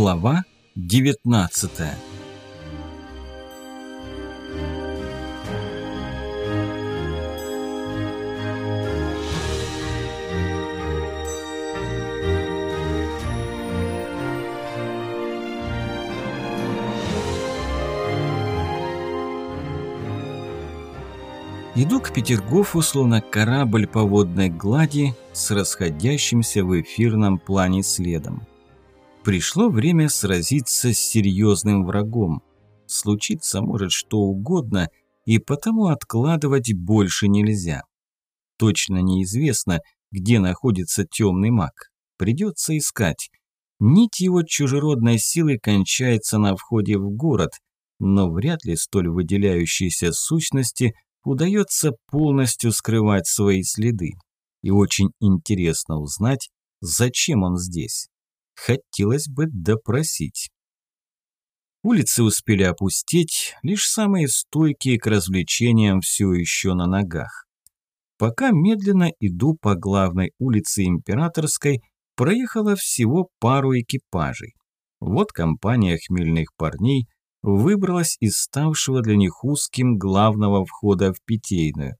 Глава 19 Иду к Петергофу, словно корабль по водной глади с расходящимся в эфирном плане следом. Пришло время сразиться с серьезным врагом. Случиться может что угодно, и потому откладывать больше нельзя. Точно неизвестно, где находится темный маг. Придется искать. Нить его чужеродной силы кончается на входе в город, но вряд ли столь выделяющейся сущности удается полностью скрывать свои следы. И очень интересно узнать, зачем он здесь хотелось бы допросить. Улицы успели опустить, лишь самые стойкие к развлечениям все еще на ногах. Пока медленно иду по главной улице Императорской, проехала всего пару экипажей. Вот компания хмельных парней выбралась из ставшего для них узким главного входа в питейную.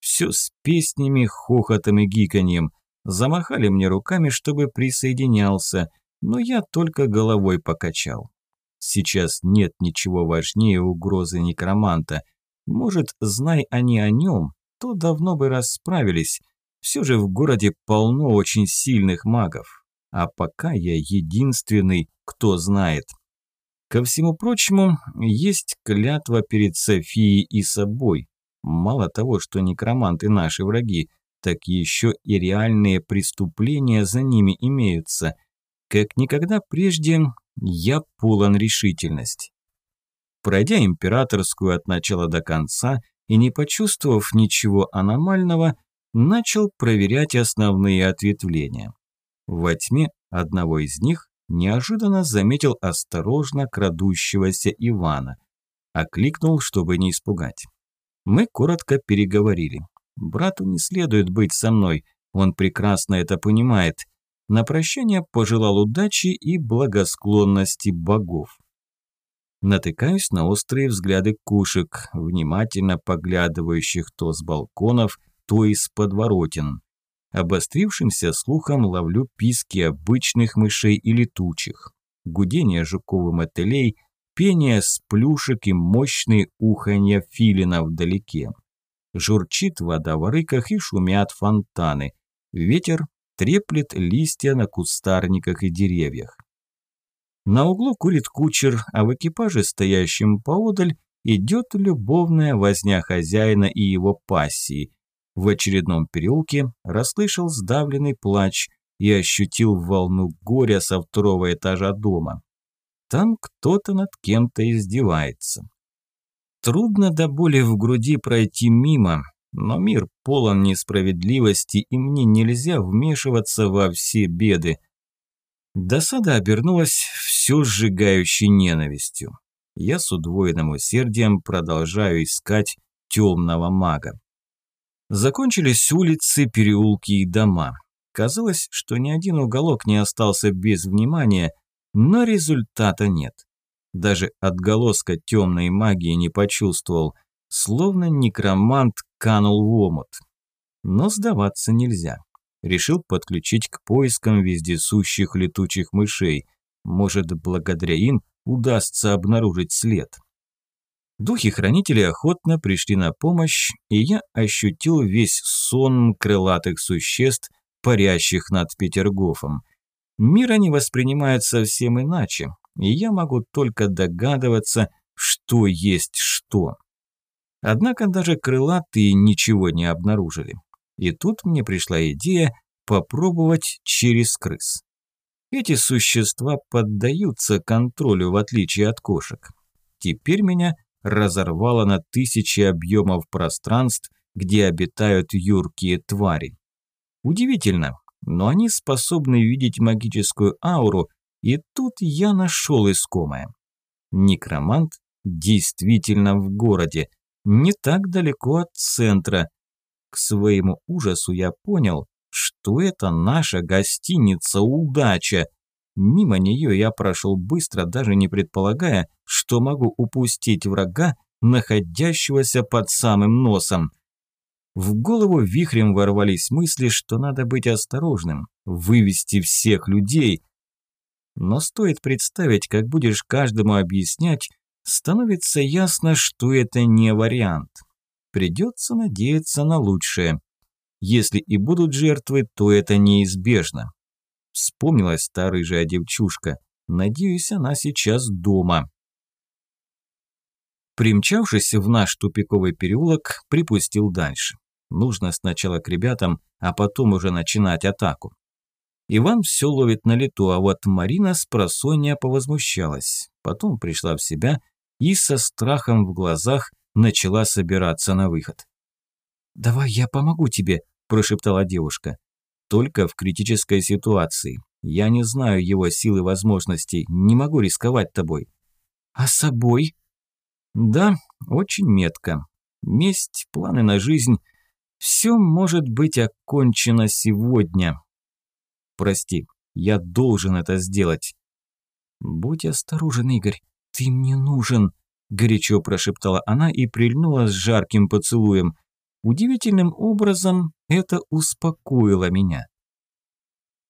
Все с песнями, хохотом и гиканьем. Замахали мне руками, чтобы присоединялся, но я только головой покачал. Сейчас нет ничего важнее угрозы некроманта. Может, знай они о нем, то давно бы расправились. Все же в городе полно очень сильных магов. А пока я единственный, кто знает. Ко всему прочему, есть клятва перед Софией и собой. Мало того, что некроманты наши враги, так еще и реальные преступления за ними имеются – как никогда прежде я полон решительности. Пройдя императорскую от начала до конца и не почувствовав ничего аномального, начал проверять основные ответвления. Во тьме одного из них неожиданно заметил осторожно крадущегося Ивана. Окликнул, чтобы не испугать. Мы коротко переговорили. Брату не следует быть со мной, он прекрасно это понимает, на прощание пожелал удачи и благосклонности богов. Натыкаюсь на острые взгляды кушек, внимательно поглядывающих то с балконов, то из подворотен. Обострившимся слухом ловлю писки обычных мышей и летучих, гудение жуков и мотылей, пение сплюшек и мощные уханья филина вдалеке. Журчит вода в рыках и шумят фонтаны. Ветер треплет листья на кустарниках и деревьях. На углу курит кучер, а в экипаже, стоящем поодаль, идет любовная возня хозяина и его пассии. В очередном переулке расслышал сдавленный плач и ощутил волну горя со второго этажа дома. Там кто-то над кем-то издевается. Трудно до боли в груди пройти мимо, но мир полон несправедливости, и мне нельзя вмешиваться во все беды. Досада обернулась все сжигающей ненавистью. Я с удвоенным усердием продолжаю искать темного мага. Закончились улицы, переулки и дома. Казалось, что ни один уголок не остался без внимания, но результата нет. Даже отголоска темной магии не почувствовал – Словно некромант канул в омут. Но сдаваться нельзя. Решил подключить к поискам вездесущих летучих мышей. Может, благодаря им удастся обнаружить след. Духи-хранители охотно пришли на помощь, и я ощутил весь сон крылатых существ, парящих над Петергофом. Мир они воспринимают совсем иначе, и я могу только догадываться, что есть что. Однако даже крылатые ничего не обнаружили. И тут мне пришла идея попробовать через крыс. Эти существа поддаются контролю в отличие от кошек. Теперь меня разорвало на тысячи объемов пространств, где обитают юркие твари. Удивительно, но они способны видеть магическую ауру, и тут я нашел искомое. Некромант действительно в городе, не так далеко от центра. К своему ужасу я понял, что это наша гостиница «Удача». Мимо нее я прошел быстро, даже не предполагая, что могу упустить врага, находящегося под самым носом. В голову вихрем ворвались мысли, что надо быть осторожным, вывести всех людей. Но стоит представить, как будешь каждому объяснять, становится ясно, что это не вариант. Придется надеяться на лучшее. Если и будут жертвы, то это неизбежно. Вспомнилась та рыжая девчушка. Надеюсь, она сейчас дома. Примчавшись в наш тупиковый переулок, припустил дальше. Нужно сначала к ребятам, а потом уже начинать атаку. Иван все ловит на лету, а вот Марина с просонья повозмущалась. Потом пришла в себя и со страхом в глазах начала собираться на выход. «Давай я помогу тебе», – прошептала девушка. «Только в критической ситуации. Я не знаю его силы и возможностей, не могу рисковать тобой». «А собой?» Да, очень метко. Месть, планы на жизнь – все может быть окончено сегодня. Прости, я должен это сделать. Будь осторожен, Игорь, ты мне нужен, горячо прошептала она и прильнула с жарким поцелуем. Удивительным образом это успокоило меня.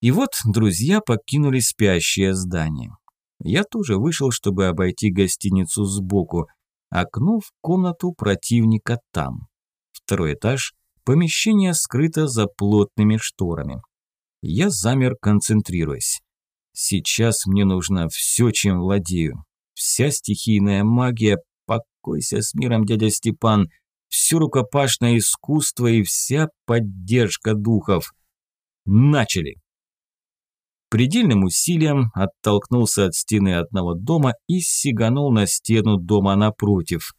И вот друзья покинули спящее здание. Я тоже вышел, чтобы обойти гостиницу сбоку – Окно в комнату противника там. Второй этаж. Помещение скрыто за плотными шторами. Я замер, концентрируясь. Сейчас мне нужно все, чем владею. Вся стихийная магия, покойся с миром, дядя Степан, все рукопашное искусство и вся поддержка духов. Начали! Предельным усилием оттолкнулся от стены одного дома и сиганул на стену дома напротив.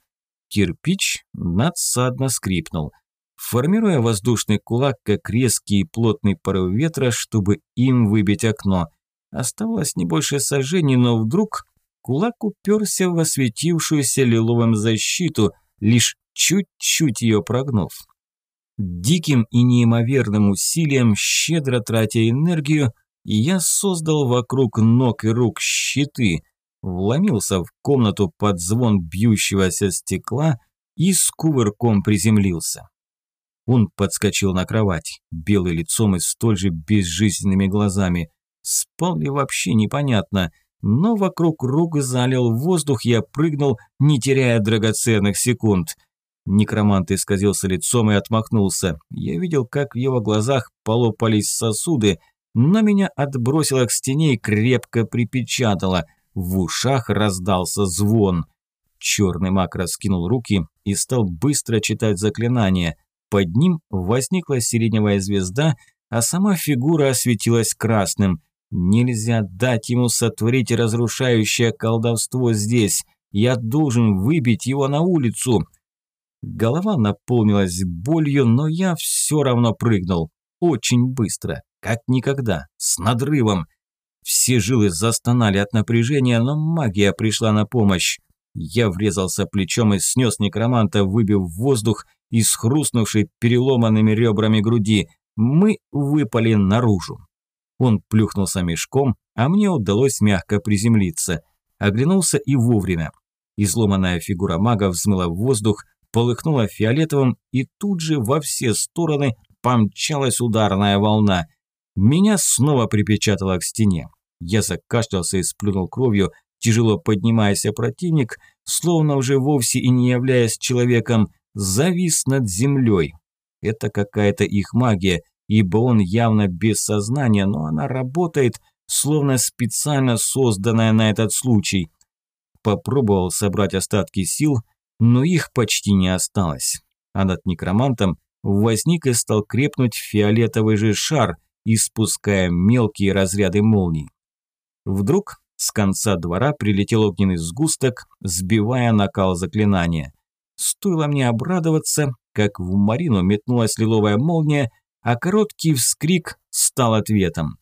Кирпич надсадно скрипнул, формируя воздушный кулак, как резкий и плотный порыв ветра, чтобы им выбить окно. Оставалось не больше сожжений, но вдруг кулак уперся в осветившуюся лиловым защиту, лишь чуть-чуть ее прогнув. Диким и неимоверным усилием, щедро тратя энергию, я создал вокруг ног и рук щиты, вломился в комнату под звон бьющегося стекла и с кувырком приземлился. Он подскочил на кровать, белый лицом и столь же безжизненными глазами. Спал ли вообще непонятно, но вокруг рук залил воздух, я прыгнул, не теряя драгоценных секунд. Некромант исказился лицом и отмахнулся. Я видел, как в его глазах полопались сосуды, но меня отбросило к стене и крепко припечатало. В ушах раздался звон. Черный маг раскинул руки и стал быстро читать заклинание. Под ним возникла сиреневая звезда, а сама фигура осветилась красным. Нельзя дать ему сотворить разрушающее колдовство здесь. Я должен выбить его на улицу. Голова наполнилась болью, но я все равно прыгнул. Очень быстро как никогда, с надрывом. Все жилы застонали от напряжения, но магия пришла на помощь. Я врезался плечом и снес некроманта, выбив воздух из хрустнувшей переломанными ребрами груди. Мы выпали наружу. Он плюхнулся мешком, а мне удалось мягко приземлиться. Оглянулся и вовремя. Изломанная фигура мага взмыла в воздух, полыхнула фиолетовым, и тут же во все стороны помчалась ударная волна – меня снова припечатало к стене. Я закашлялся и сплюнул кровью, тяжело поднимаясь, а противник, словно уже вовсе и не являясь человеком, завис над землей. Это какая-то их магия, ибо он явно без сознания, но она работает, словно специально созданная на этот случай. Попробовал собрать остатки сил, но их почти не осталось. А над некромантом возник и стал крепнуть фиолетовый же шар – испуская мелкие разряды молний. Вдруг с конца двора прилетел огненный сгусток, сбивая накал заклинания. Стоило мне обрадоваться, как в Марину метнулась лиловая молния, а короткий вскрик стал ответом.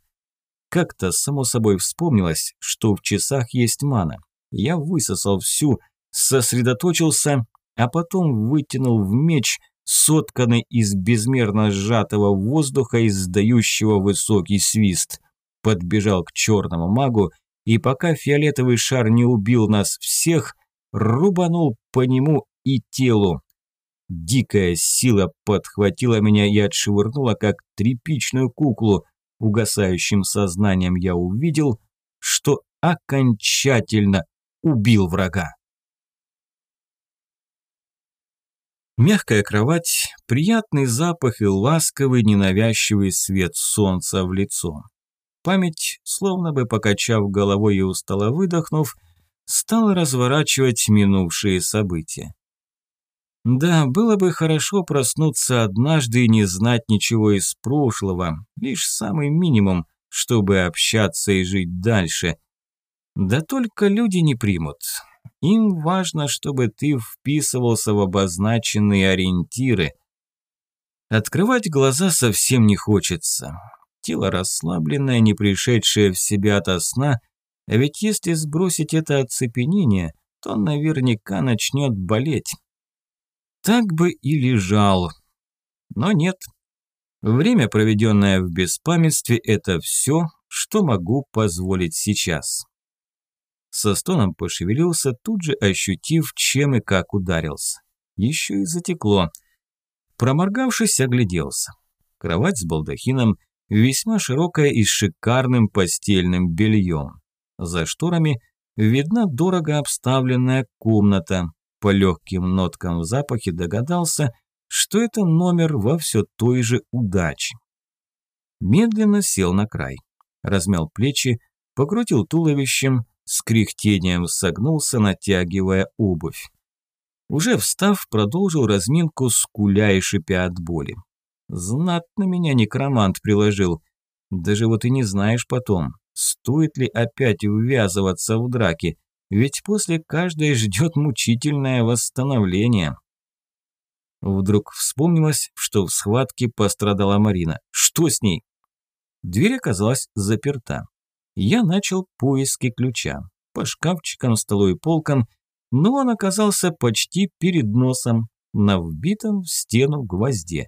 Как-то само собой вспомнилось, что в часах есть мана. Я высосал всю, сосредоточился, а потом вытянул в меч, сотканный из безмерно сжатого воздуха, издающего высокий свист. подбежал к черному магу и пока фиолетовый шар не убил нас всех, рубанул по нему и телу. Дикая сила подхватила меня и отшвырнула, как тряпичную куклу. Угасающим сознанием я увидел, что окончательно убил врага. Мягкая кровать, приятный запах и ласковый ненавязчивый свет солнца в лицо. Память, словно бы покачав головой и устало выдохнув, стала разворачивать минувшие события. Да, было бы хорошо проснуться однажды и не знать ничего из прошлого, лишь самый минимум, чтобы общаться и жить дальше. Да только люди не примут. Им важно, чтобы ты вписывался в обозначенные ориентиры. Открывать глаза совсем не хочется. Тело расслабленное, не пришедшее в себя ото сна, а ведь если сбросить это оцепенение, то наверняка начнет болеть. Так бы и лежал. Но нет. Время, проведенное в беспамятстве, это все, что могу позволить сейчас. Со стоном пошевелился, тут же ощутив, чем и как ударился. Еще и затекло. Проморгавшись, огляделся. Кровать с балдахином, весьма широкая и с шикарным постельным бельем. За шторами видна дорого обставленная комната. По легким ноткам в запахе догадался, что это номер во все той же удаче. Медленно сел на край, размял плечи, покрутил туловищем, с кряхтением согнулся, натягивая обувь. Уже встав, продолжил разминку, скуля и шипя от боли. Знатно меня некромант приложил. Даже вот и не знаешь потом, стоит ли опять ввязываться в драки, ведь после каждой ждет мучительное восстановление. Вдруг вспомнилось, что в схватке пострадала Марина. Что с ней? Дверь оказалась заперта. Я начал поиски ключа. По шкафчикам, столу и полкам, но он оказался почти перед носом, на вбитом в стену гвозде.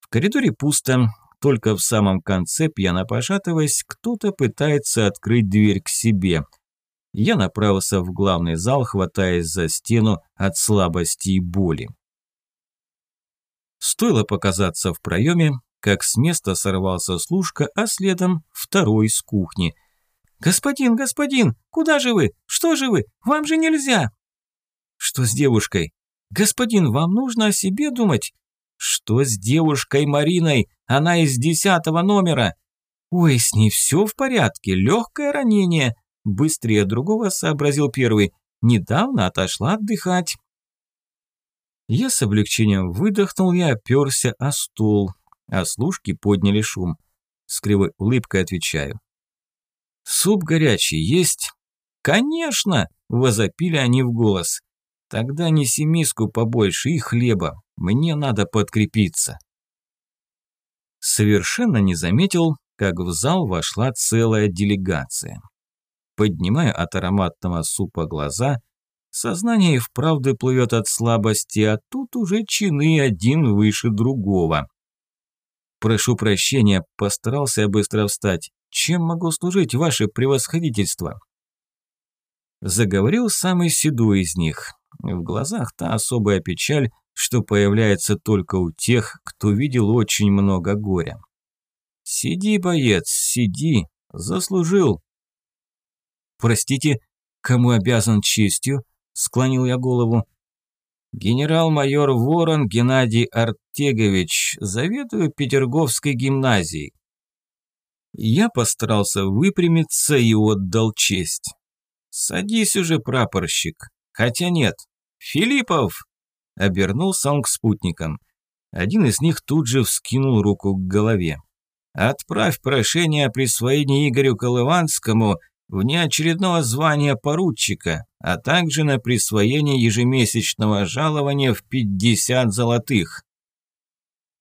В коридоре пусто, только в самом конце, пьяно пошатываясь, кто-то пытается открыть дверь к себе. Я направился в главный зал, хватаясь за стену от слабости и боли. Стоило показаться в проеме, как с места сорвался служка, а следом второй с кухни. «Господин, господин, куда же вы? Что же вы? Вам же нельзя!» «Что с девушкой?» «Господин, вам нужно о себе думать. «Что с девушкой Мариной? Она из десятого номера!» «Ой, с ней все в порядке, легкое ранение!» Быстрее другого сообразил первый. «Недавно отошла отдыхать». Я с облегчением выдохнул и оперся о стул, а служки подняли шум. С кривой улыбкой отвечаю. «Суп горячий есть?» «Конечно!» – возопили они в голос. «Тогда неси миску побольше и хлеба. Мне надо подкрепиться. Совершенно не заметил, как в зал вошла целая делегация. Поднимаю от ароматного супа глаза, сознание и вправду плывет от слабости, а тут уже чины один выше другого. Прошу прощения, постарался быстро встать. Чем могу служить, ваше превосходительство? Заговорил самый седой из них. В глазах та особая печаль, что появляется только у тех, кто видел очень много горя. «Сиди, боец, сиди, заслужил». «Простите, кому обязан честью?» – склонил я голову. «Генерал-майор Ворон Геннадий Артегович, заведую Петерговской гимназией». Я постарался выпрямиться и отдал честь. «Садись уже, прапорщик. Хотя нет. Филиппов!» Обернулся он к спутникам. Один из них тут же вскинул руку к голове. «Отправь прошение о присвоении Игорю Колыванскому внеочередного звания поручика, а также на присвоение ежемесячного жалования в 50 золотых».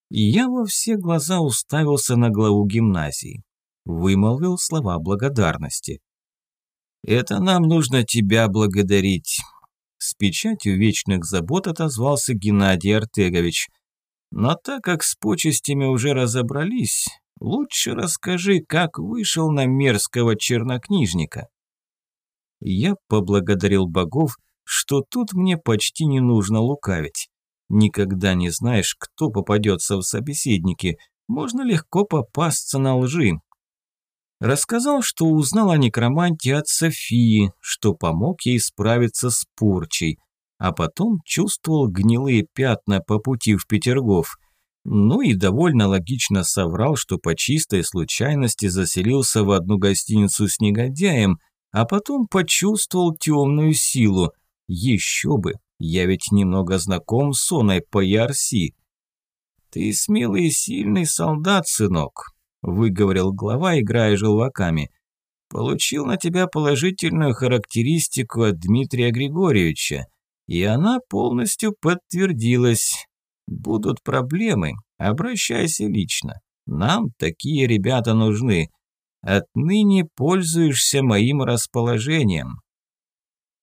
Я во все глаза уставился на главу гимназии. Вымолвил слова благодарности. «Это нам нужно тебя благодарить. С печатью вечных забот отозвался Геннадий Артегович. Но так как с почестями уже разобрались, лучше расскажи, как вышел на мерзкого чернокнижника. Я поблагодарил богов, что тут мне почти не нужно лукавить. Никогда не знаешь, кто попадется в собеседники, можно легко попасться на лжи. Рассказал, что узнал о некроманте от Софии, что помог ей справиться с порчей, а потом чувствовал гнилые пятна по пути в Петергоф. Ну и довольно логично соврал, что по чистой случайности заселился в одну гостиницу с негодяем, а потом почувствовал темную силу. Еще бы, я ведь немного знаком с Соной по Ярси. «Ты смелый и сильный солдат, сынок», – выговорил глава, играя желваками. «Получил на тебя положительную характеристику от Дмитрия Григорьевича, и она полностью подтвердилась. Будут проблемы, обращайся лично. Нам такие ребята нужны. Отныне пользуешься моим расположением».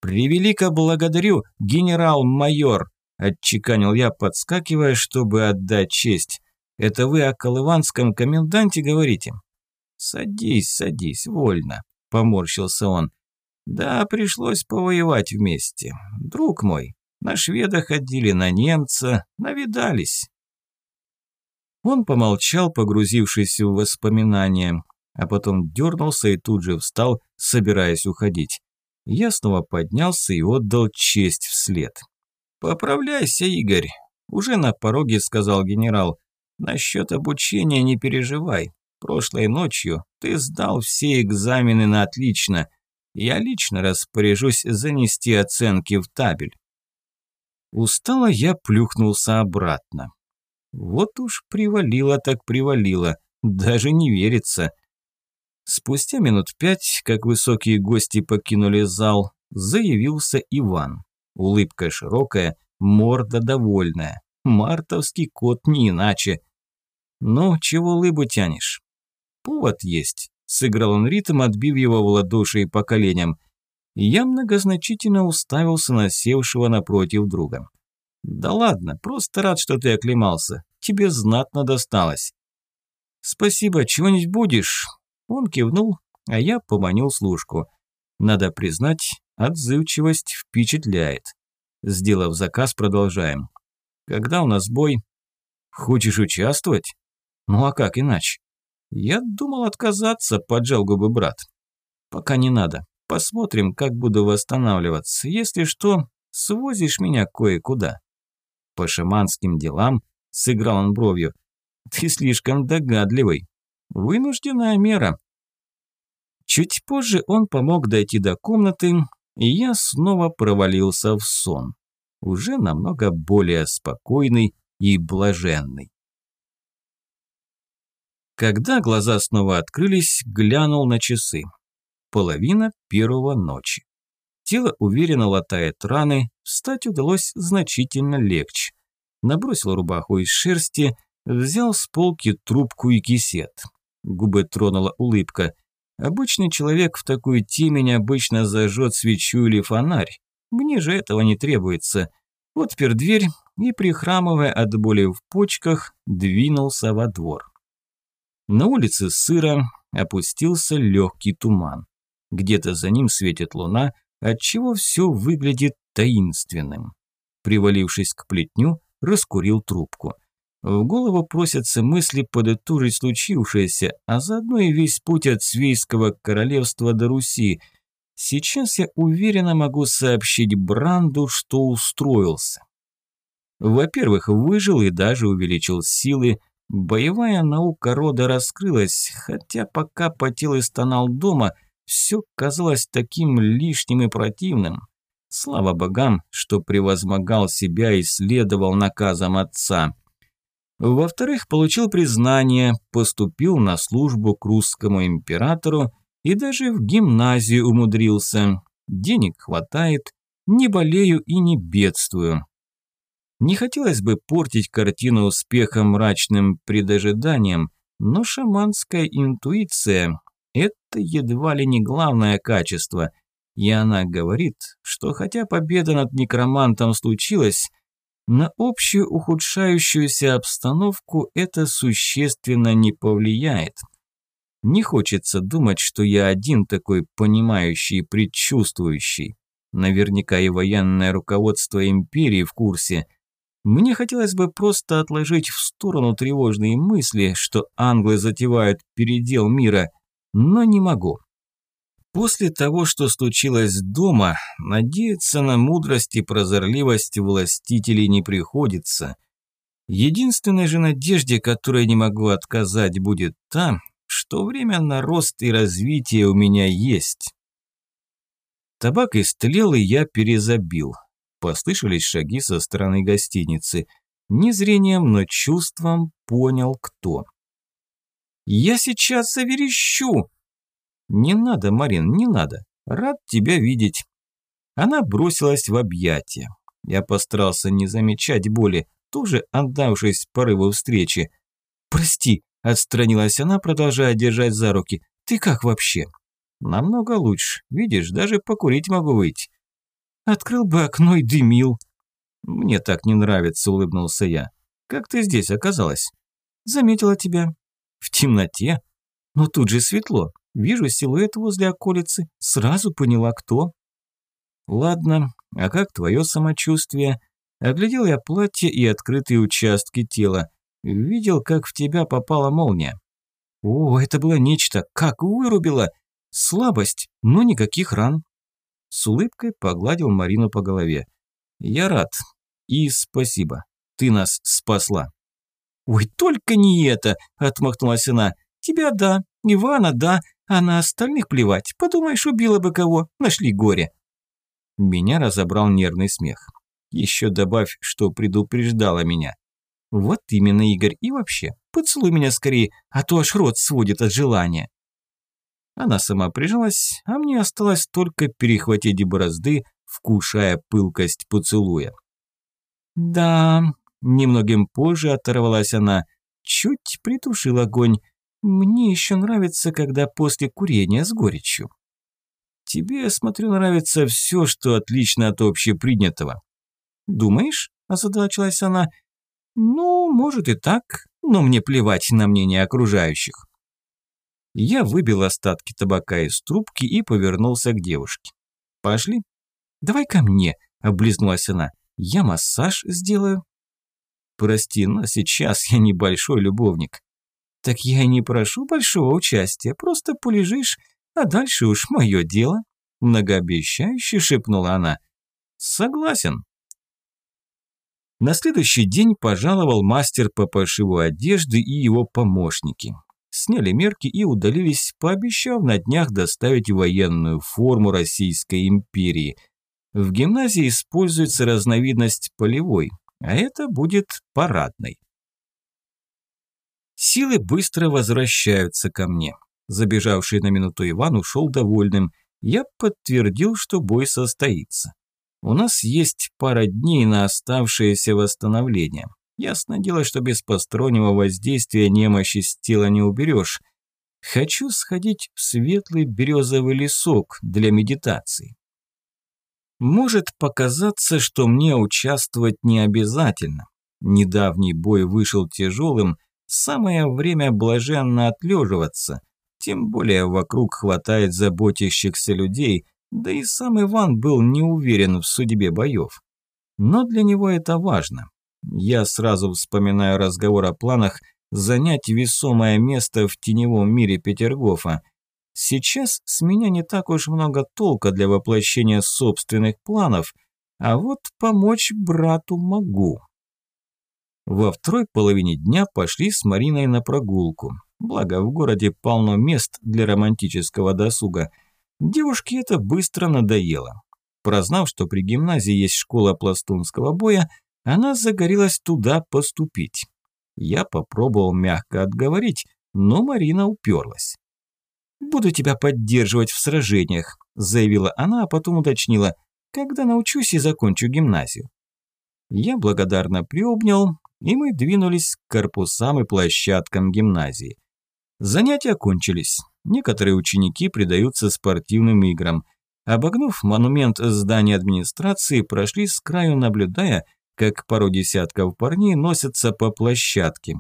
«Превелико благодарю, генерал-майор», – отчеканил я, подскакивая, чтобы отдать честь. «Это вы о колыванском коменданте говорите?» «Садись, садись, вольно», – поморщился он. «Да, пришлось повоевать вместе. Друг мой, на шведа ходили, на немца, навидались». Он помолчал, погрузившись в воспоминания, а потом дернулся и тут же встал, собираясь уходить. Я снова поднялся и отдал честь вслед. «Поправляйся, Игорь», – уже на пороге сказал генерал. «Насчет обучения не переживай. Прошлой ночью ты сдал все экзамены на отлично. Я лично распоряжусь занести оценки в табель». Устало я плюхнулся обратно. Вот уж привалило так привалило, даже не верится – Спустя минут пять, как высокие гости покинули зал, заявился Иван. Улыбка широкая, морда довольная. Мартовский кот не иначе. «Ну, чего лыбу тянешь?» «Повод есть», – сыграл он ритм, отбив его в ладоши и по коленям. Я многозначительно уставился на севшего напротив друга. «Да ладно, просто рад, что ты оклемался. Тебе знатно досталось». «Спасибо, чего-нибудь будешь?» Он кивнул, а я поманил служку. Надо признать, отзывчивость впечатляет. Сделав заказ, продолжаем. Когда у нас бой? Хочешь участвовать? Ну а как иначе? Я думал отказаться, поджал губы брат. Пока не надо. Посмотрим, как буду восстанавливаться. Если что, свозишь меня кое-куда. По шаманским делам сыграл он бровью. Ты слишком догадливый. Вынужденная мера. Чуть позже он помог дойти до комнаты, и я снова провалился в сон. Уже намного более спокойный и блаженный. Когда глаза снова открылись, глянул на часы. Половина первого ночи. Тело уверенно латает раны, встать удалось значительно легче. Набросил рубаху из шерсти, взял с полки трубку и кисет. Губы тронула улыбка. Обычный человек в такую темень обычно зажжет свечу или фонарь. Мне же этого не требуется. Отпер дверь и, прихрамывая от боли в почках, двинулся во двор. На улице сыро опустился легкий туман. Где-то за ним светит луна, отчего все выглядит таинственным. Привалившись к плетню, раскурил трубку – в голову просятся мысли подытожить случившееся, а заодно и весь путь от Свейского королевства до Руси. Сейчас я уверенно могу сообщить Бранду, что устроился. Во-первых, выжил и даже увеличил силы. Боевая наука рода раскрылась, хотя пока потел и стонал дома, все казалось таким лишним и противным. Слава богам, что превозмогал себя и следовал наказам отца. Во-вторых, получил признание, поступил на службу к русскому императору и даже в гимназию умудрился. Денег хватает, не болею и не бедствую. Не хотелось бы портить картину успеха мрачным предожиданием, но шаманская интуиция – это едва ли не главное качество, и она говорит, что хотя победа над некромантом случилась – На общую ухудшающуюся обстановку это существенно не повлияет. Не хочется думать, что я один такой понимающий и предчувствующий. Наверняка и военное руководство империи в курсе. Мне хотелось бы просто отложить в сторону тревожные мысли, что англы затевают передел мира, но не могу. После того, что случилось дома, надеяться на мудрость и прозорливость властителей не приходится. Единственной же надежде, которой не могу отказать, будет та, что время на рост и развитие у меня есть. Табак истлел, и я перезабил. Послышались шаги со стороны гостиницы. Не зрением, но чувством понял, кто. «Я сейчас заверещу!» «Не надо, Марин, не надо. Рад тебя видеть». Она бросилась в объятия. Я постарался не замечать боли, тоже отдавшись порыву встречи. «Прости», – отстранилась она, продолжая держать за руки. «Ты как вообще?» «Намного лучше. Видишь, даже покурить могу выйти». «Открыл бы окно и дымил». «Мне так не нравится», – улыбнулся я. «Как ты здесь оказалась?» «Заметила тебя». «В темноте?» «Но тут же светло. Вижу силуэт возле околицы, сразу поняла, кто. Ладно, а как твое самочувствие? Оглядел я платье и открытые участки тела. Видел, как в тебя попала молния. О, это было нечто, как вырубило. Слабость, но никаких ран. С улыбкой погладил Марину по голове. Я рад. И спасибо. Ты нас спасла. Ой, только не это, отмахнулась она. Тебя да, Ивана да, а на остальных плевать. Подумаешь, убила бы кого, нашли горе. Меня разобрал нервный смех. Еще добавь, что предупреждала меня. Вот именно, Игорь, и вообще, поцелуй меня скорее, а то аж рот сводит от желания. Она сама прижалась, а мне осталось только перехватить борозды, вкушая пылкость поцелуя. Да, немногим позже оторвалась она, чуть притушил огонь, мне еще нравится, когда после курения с горечью. Тебе, я смотрю, нравится все, что отлично от общепринятого. Думаешь? Озадачилась она. Ну, может и так, но мне плевать на мнение окружающих. Я выбил остатки табака из трубки и повернулся к девушке. Пошли? Давай ко мне, облизнулась она. Я массаж сделаю. Прости, но сейчас я небольшой любовник. «Так я и не прошу большого участия, просто полежишь, а дальше уж мое дело», – многообещающе шепнула она. «Согласен». На следующий день пожаловал мастер по пошиву одежды и его помощники. Сняли мерки и удалились, пообещав на днях доставить военную форму Российской империи. В гимназии используется разновидность полевой, а это будет парадной. Силы быстро возвращаются ко мне. Забежавший на минуту Иван ушел довольным. Я подтвердил, что бой состоится. У нас есть пара дней на оставшееся восстановление. Ясно дело, что без постороннего воздействия немощи с тела не уберешь. Хочу сходить в светлый березовый лесок для медитации. Может показаться, что мне участвовать не обязательно. Недавний бой вышел тяжелым, Самое время блаженно отлеживаться, тем более вокруг хватает заботящихся людей, да и сам Иван был не уверен в судьбе боев. Но для него это важно. Я сразу вспоминаю разговор о планах занять весомое место в теневом мире Петергофа. Сейчас с меня не так уж много толка для воплощения собственных планов, а вот помочь брату могу. Во второй половине дня пошли с Мариной на прогулку. Благо, в городе полно мест для романтического досуга. Девушке это быстро надоело. Прознав, что при гимназии есть школа пластунского боя, она загорелась туда поступить. Я попробовал мягко отговорить, но Марина уперлась. «Буду тебя поддерживать в сражениях», – заявила она, а потом уточнила, «когда научусь и закончу гимназию». Я благодарно приобнял, и мы двинулись к корпусам и площадкам гимназии. Занятия кончились. Некоторые ученики предаются спортивным играм. Обогнув монумент здания администрации, прошли с краю, наблюдая, как пару десятков парней носятся по площадке.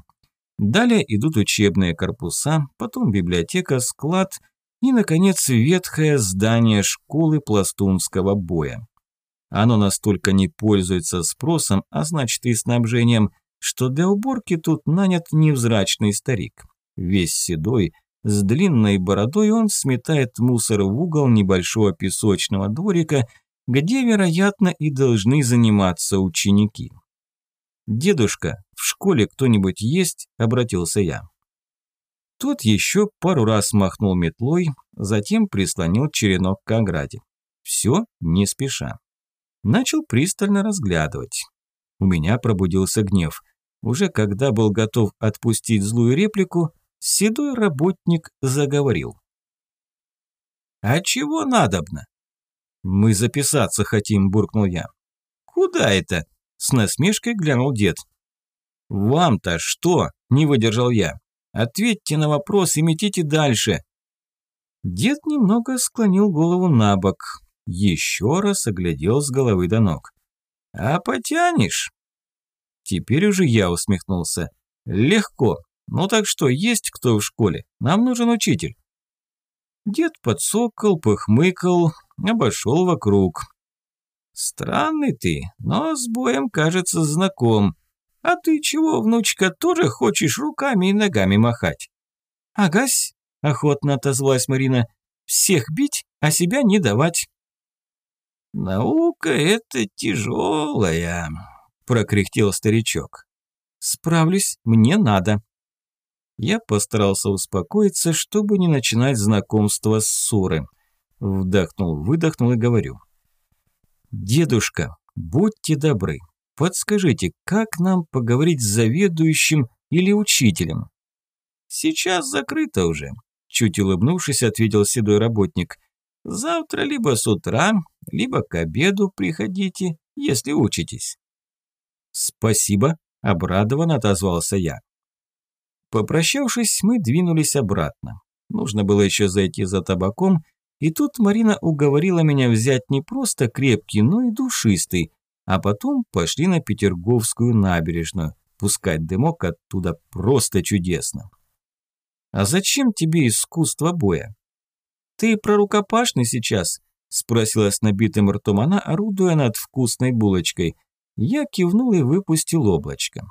Далее идут учебные корпуса, потом библиотека, склад и, наконец, ветхое здание школы пластунского боя. Оно настолько не пользуется спросом, а значит и снабжением, что для уборки тут нанят невзрачный старик. Весь седой, с длинной бородой он сметает мусор в угол небольшого песочного дворика, где, вероятно, и должны заниматься ученики. «Дедушка, в школе кто-нибудь есть?» – обратился я. Тот еще пару раз махнул метлой, затем прислонил черенок к ограде. Все не спеша. Начал пристально разглядывать. У меня пробудился гнев. Уже когда был готов отпустить злую реплику, седой работник заговорил. «А чего надобно?» «Мы записаться хотим», – буркнул я. «Куда это?» – с насмешкой глянул дед. «Вам-то что?» – не выдержал я. «Ответьте на вопрос и метите дальше». Дед немного склонил голову на бок, еще раз оглядел с головы до ног. «А потянешь?» Теперь уже я усмехнулся. «Легко. Ну так что, есть кто в школе? Нам нужен учитель». Дед подсокал, похмыкал, обошел вокруг. «Странный ты, но с боем, кажется, знаком. А ты чего, внучка, тоже хочешь руками и ногами махать?» «Агась», – охотно отозвалась Марина, – «всех бить, а себя не давать». «Наука – это тяжелая», – прокряхтел старичок. «Справлюсь, мне надо». Я постарался успокоиться, чтобы не начинать знакомство с ссоры. Вдохнул, выдохнул и говорю. «Дедушка, будьте добры, подскажите, как нам поговорить с заведующим или учителем?» «Сейчас закрыто уже», – чуть улыбнувшись, ответил седой работник. «Завтра либо с утра, либо к обеду приходите, если учитесь». «Спасибо», – обрадованно отозвался я. Попрощавшись, мы двинулись обратно. Нужно было еще зайти за табаком, и тут Марина уговорила меня взять не просто крепкий, но и душистый, а потом пошли на Петерговскую набережную. Пускать дымок оттуда просто чудесно. «А зачем тебе искусство боя?» «Ты про рукопашный сейчас?» Спросила с набитым ртом она, орудуя над вкусной булочкой. Я кивнул и выпустил облачко.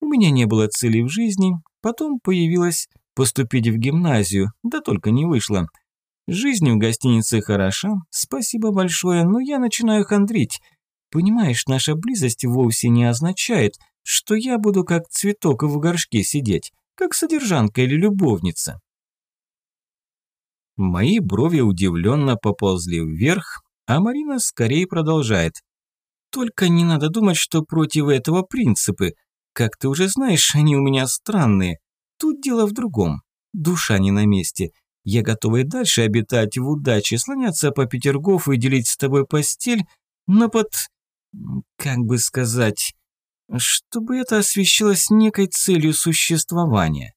У меня не было цели в жизни, потом появилась поступить в гимназию, да только не вышло. Жизнь в гостинице хороша, спасибо большое, но я начинаю хандрить. Понимаешь, наша близость вовсе не означает, что я буду как цветок в горшке сидеть, как содержанка или любовница. Мои брови удивленно поползли вверх, а Марина скорее продолжает. «Только не надо думать, что против этого принципы. Как ты уже знаешь, они у меня странные. Тут дело в другом. Душа не на месте. Я готова и дальше обитать в удаче, слоняться по Петергофу и делить с тобой постель, но под... как бы сказать... чтобы это освещалось некой целью существования».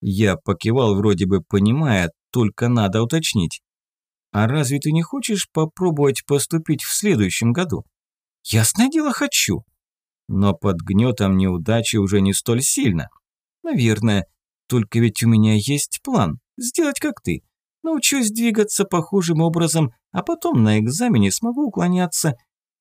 Я покивал, вроде бы понимая, только надо уточнить. А разве ты не хочешь попробовать поступить в следующем году? Ясное дело, хочу. Но под гнетом неудачи уже не столь сильно. Наверное. Только ведь у меня есть план. Сделать как ты. Научусь двигаться похожим образом, а потом на экзамене смогу уклоняться.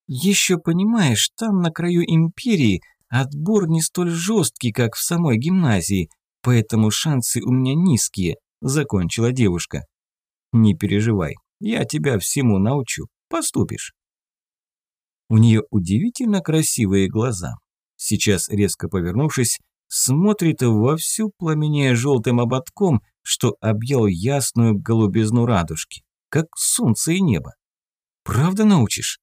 Еще понимаешь, там на краю империи отбор не столь жесткий, как в самой гимназии, поэтому шансы у меня низкие закончила девушка. «Не переживай, я тебя всему научу, поступишь». У нее удивительно красивые глаза. Сейчас, резко повернувшись, смотрит вовсю пламенея желтым ободком, что объял ясную голубизну радужки, как солнце и небо. «Правда научишь?»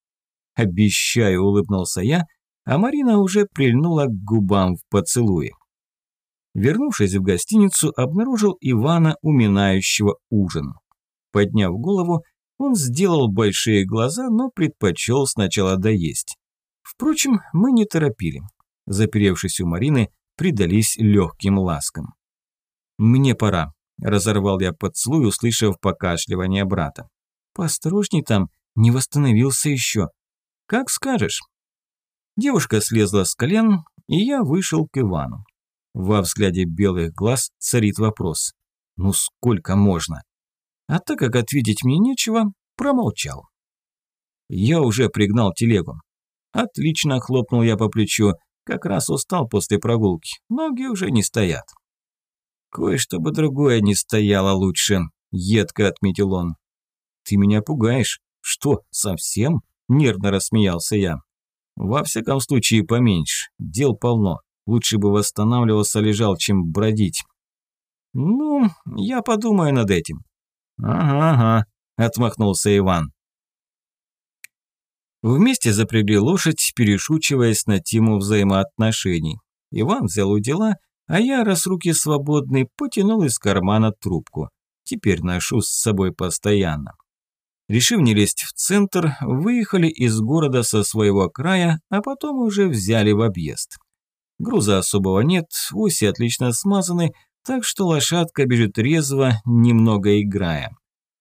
«Обещаю», – улыбнулся я, а Марина уже прильнула к губам в поцелуе. Вернувшись в гостиницу, обнаружил Ивана, уминающего ужин. Подняв голову, он сделал большие глаза, но предпочел сначала доесть. Впрочем, мы не торопили. Заперевшись у Марины, предались легким ласкам. «Мне пора», – разорвал я поцелуй, услышав покашливание брата. «Поосторожней там, не восстановился еще». «Как скажешь». Девушка слезла с колен, и я вышел к Ивану. Во взгляде белых глаз царит вопрос. Ну сколько можно? А так как ответить мне нечего, промолчал. Я уже пригнал телегу. Отлично хлопнул я по плечу. Как раз устал после прогулки. Ноги уже не стоят. Кое-что бы другое не стояло лучше, едко отметил он. Ты меня пугаешь. Что, совсем? Нервно рассмеялся я. Во всяком случае поменьше. Дел полно. Лучше бы восстанавливался, лежал, чем бродить. Ну, я подумаю над этим. Ага, ага, отмахнулся Иван. Вместе запрягли лошадь, перешучиваясь на тему взаимоотношений. Иван взял у дела, а я, раз руки свободны, потянул из кармана трубку. Теперь ношу с собой постоянно. Решив не лезть в центр, выехали из города со своего края, а потом уже взяли в объезд. Груза особого нет, оси отлично смазаны, так что лошадка бежит резво, немного играя.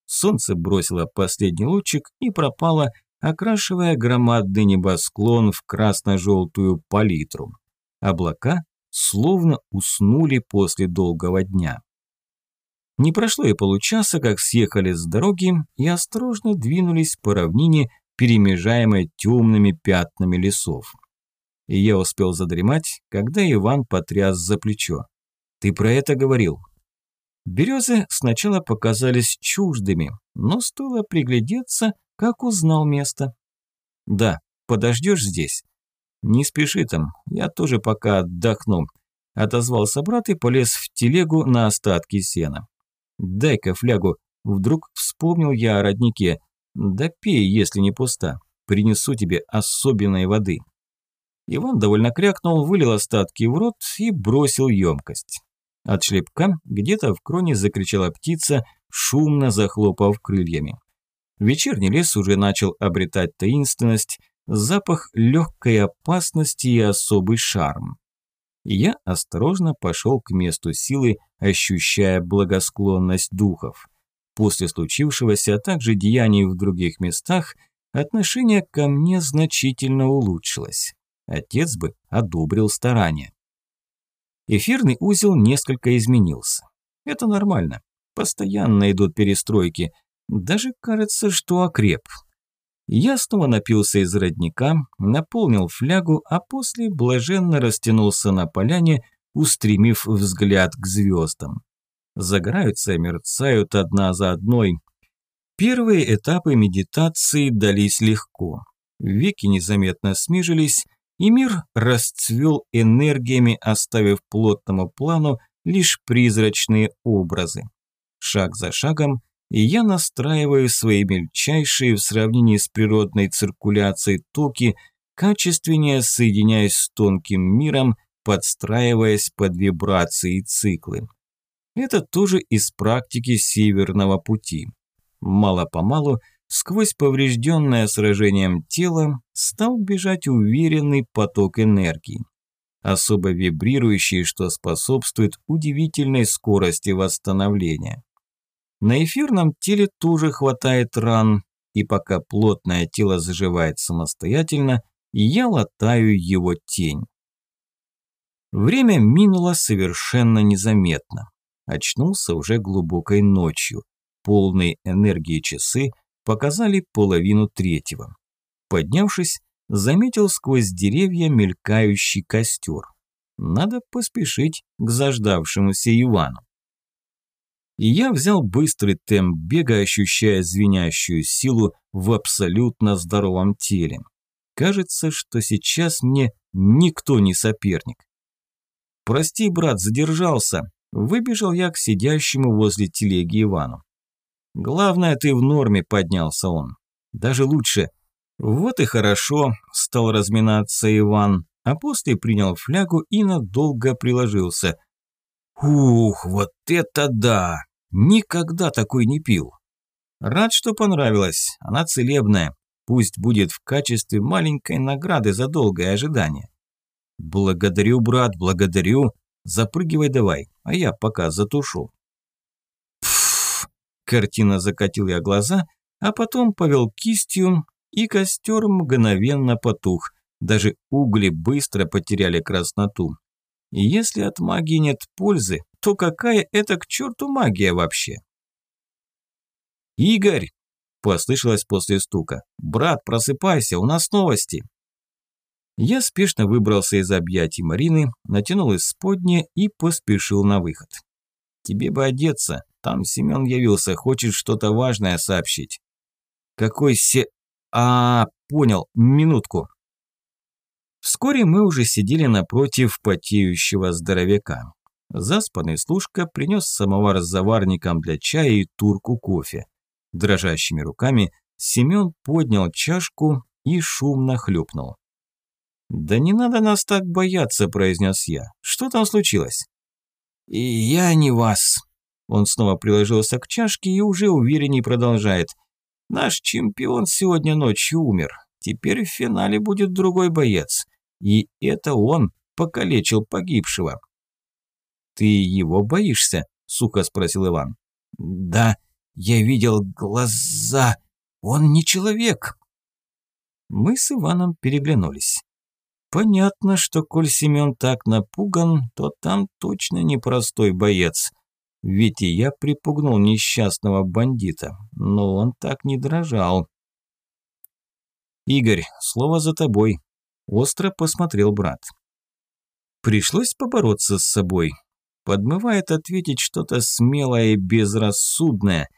Солнце бросило последний лучик и пропало, окрашивая громадный небосклон в красно-желтую палитру. Облака словно уснули после долгого дня. Не прошло и получаса, как съехали с дороги и осторожно двинулись по равнине, перемежаемой темными пятнами лесов. И я успел задремать, когда Иван потряс за плечо. «Ты про это говорил?» Березы сначала показались чуждыми, но стоило приглядеться, как узнал место. «Да, подождешь здесь?» «Не спеши там, я тоже пока отдохну», – отозвался брат и полез в телегу на остатки сена. «Дай-ка флягу». Вдруг вспомнил я о роднике. «Да пей, если не пуста. Принесу тебе особенной воды». Иван довольно крякнул, вылил остатки в рот и бросил емкость. От шлепка где-то в кроне закричала птица, шумно захлопав крыльями. Вечерний лес уже начал обретать таинственность, запах легкой опасности и особый шарм я осторожно пошел к месту силы, ощущая благосклонность духов. После случившегося, а также деяний в других местах, отношение ко мне значительно улучшилось. Отец бы одобрил старания. Эфирный узел несколько изменился. Это нормально. Постоянно идут перестройки. Даже кажется, что окреп. Я снова напился из родника, наполнил флягу, а после блаженно растянулся на поляне, устремив взгляд к звездам. Загораются и мерцают одна за одной. Первые этапы медитации дались легко. Веки незаметно смежились, и мир расцвел энергиями, оставив плотному плану лишь призрачные образы. Шаг за шагом и я настраиваю свои мельчайшие в сравнении с природной циркуляцией токи, качественнее соединяясь с тонким миром, подстраиваясь под вибрации и циклы. Это тоже из практики Северного пути. Мало-помалу, сквозь поврежденное сражением тело, стал бежать уверенный поток энергии. Особо вибрирующий, что способствует удивительной скорости восстановления. На эфирном теле тоже хватает ран, и пока плотное тело заживает самостоятельно, я латаю его тень. Время минуло совершенно незаметно. Очнулся уже глубокой ночью. Полные энергии часы показали половину третьего. Поднявшись, заметил сквозь деревья мелькающий костер. Надо поспешить к заждавшемуся Ивану и я взял быстрый темп бега, ощущая звенящую силу в абсолютно здоровом теле. Кажется, что сейчас мне никто не соперник. «Прости, брат, задержался», – выбежал я к сидящему возле телеги Ивану. «Главное, ты в норме», – поднялся он. «Даже лучше». «Вот и хорошо», – стал разминаться Иван, а после принял флягу и надолго приложился. «Ух, вот это да!» Никогда такой не пил. Рад, что понравилось. Она целебная. Пусть будет в качестве маленькой награды за долгое ожидание. Благодарю, брат, благодарю. Запрыгивай давай, а я пока затушу. Пф, картина закатил я глаза, а потом повел кистью, и костер мгновенно потух. Даже угли быстро потеряли красноту. И если от магии нет пользы, то какая это к черту магия вообще? «Игорь!» – послышалось после стука. «Брат, просыпайся, у нас новости!» Я спешно выбрался из объятий Марины, натянул исподнее и поспешил на выход. «Тебе бы одеться, там Семен явился, хочет что-то важное сообщить». «Какой се... А, понял, минутку». Вскоре мы уже сидели напротив потеющего здоровяка. Заспанный служка принес самовар с заварником для чая и турку кофе. Дрожащими руками Семен поднял чашку и шумно хлюпнул. «Да не надо нас так бояться», – произнес я. «Что там случилось?» «И я не вас». Он снова приложился к чашке и уже уверенней продолжает. «Наш чемпион сегодня ночью умер. Теперь в финале будет другой боец. И это он покалечил погибшего». «Ты его боишься?» – сухо спросил Иван. «Да, я видел глаза. Он не человек». Мы с Иваном переглянулись. Понятно, что коль Семен так напуган, то там точно непростой боец. Ведь и я припугнул несчастного бандита, но он так не дрожал. «Игорь, слово за тобой», – остро посмотрел брат. Пришлось побороться с собой. Подмывает ответить что-то смелое и безрассудное.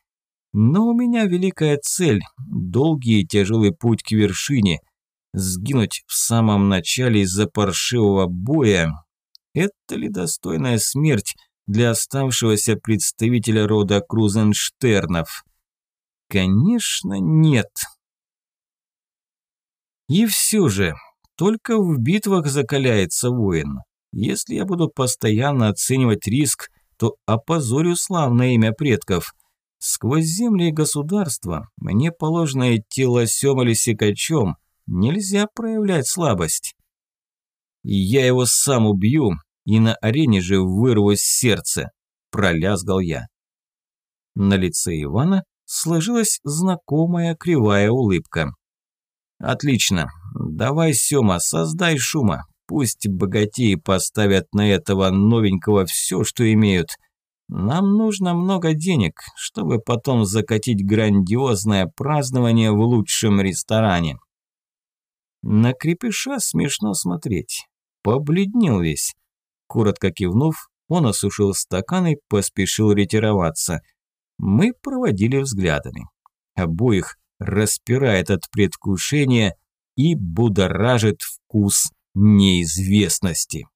Но у меня великая цель – долгий и тяжелый путь к вершине – Сгинуть в самом начале из-за паршивого боя – это ли достойная смерть для оставшегося представителя рода Крузенштернов? Конечно, нет. И все же, только в битвах закаляется воин. Если я буду постоянно оценивать риск, то опозорю славное имя предков. Сквозь земли и государства мне положено идти лосем или секачом, Нельзя проявлять слабость. я его сам убью, и на арене же вырву сердце, пролязгал я. На лице Ивана сложилась знакомая кривая улыбка. «Отлично. Давай, Сёма, создай шума. Пусть богатеи поставят на этого новенького все, что имеют. Нам нужно много денег, чтобы потом закатить грандиозное празднование в лучшем ресторане». На крепыша смешно смотреть. Побледнел весь. Коротко кивнув, он осушил стакан и поспешил ретироваться. Мы проводили взглядами. Обоих распирает от предвкушения и будоражит вкус неизвестности.